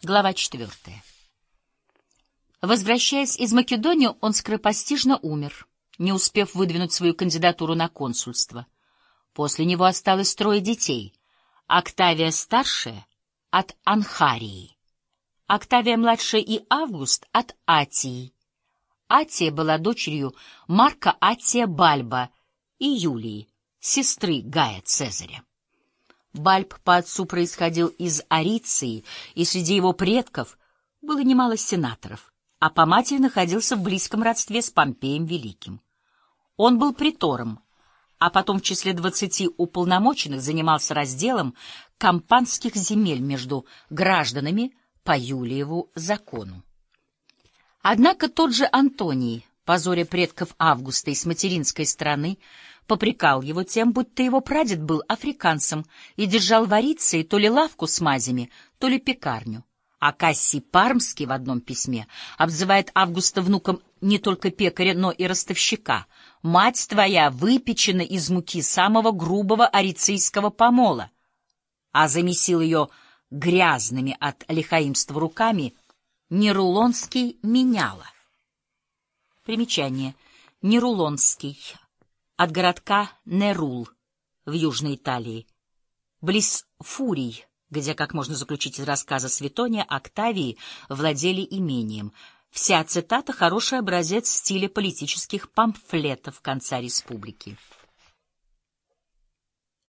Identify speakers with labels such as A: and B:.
A: Глава четвертая. Возвращаясь из Македонии, он скоропостижно умер, не успев выдвинуть свою кандидатуру на консульство. После него осталось трое детей. Октавия старшая — от Анхарии, Октавия младшая и Август — от Атии. Атия была дочерью Марка Атия Бальба и Юлии, сестры Гая Цезаря. Бальб по отцу происходил из Ариции, и среди его предков было немало сенаторов, а по матери находился в близком родстве с Помпеем Великим. Он был притором, а потом в числе двадцати уполномоченных занимался разделом кампанских земель между гражданами по Юлиеву закону. Однако тот же Антоний, позоре предков Августа и с материнской стороны, попрекал его тем, будто его прадед был африканцем и держал в Ариции то ли лавку с мазями, то ли пекарню. А Кассий Пармский в одном письме обзывает Августа внуком не только пекаря, но и ростовщика. «Мать твоя выпечена из муки самого грубого арицийского помола», а замесил ее грязными от лихаимства руками Нерулонский меняла. Примечание. Нерулонский от городка Нерул в Южной Италии, близ Фурий, где, как можно заключить из рассказа Светония, Октавии владели имением. Вся цитата — хороший образец стиля политических памфлетов конца республики.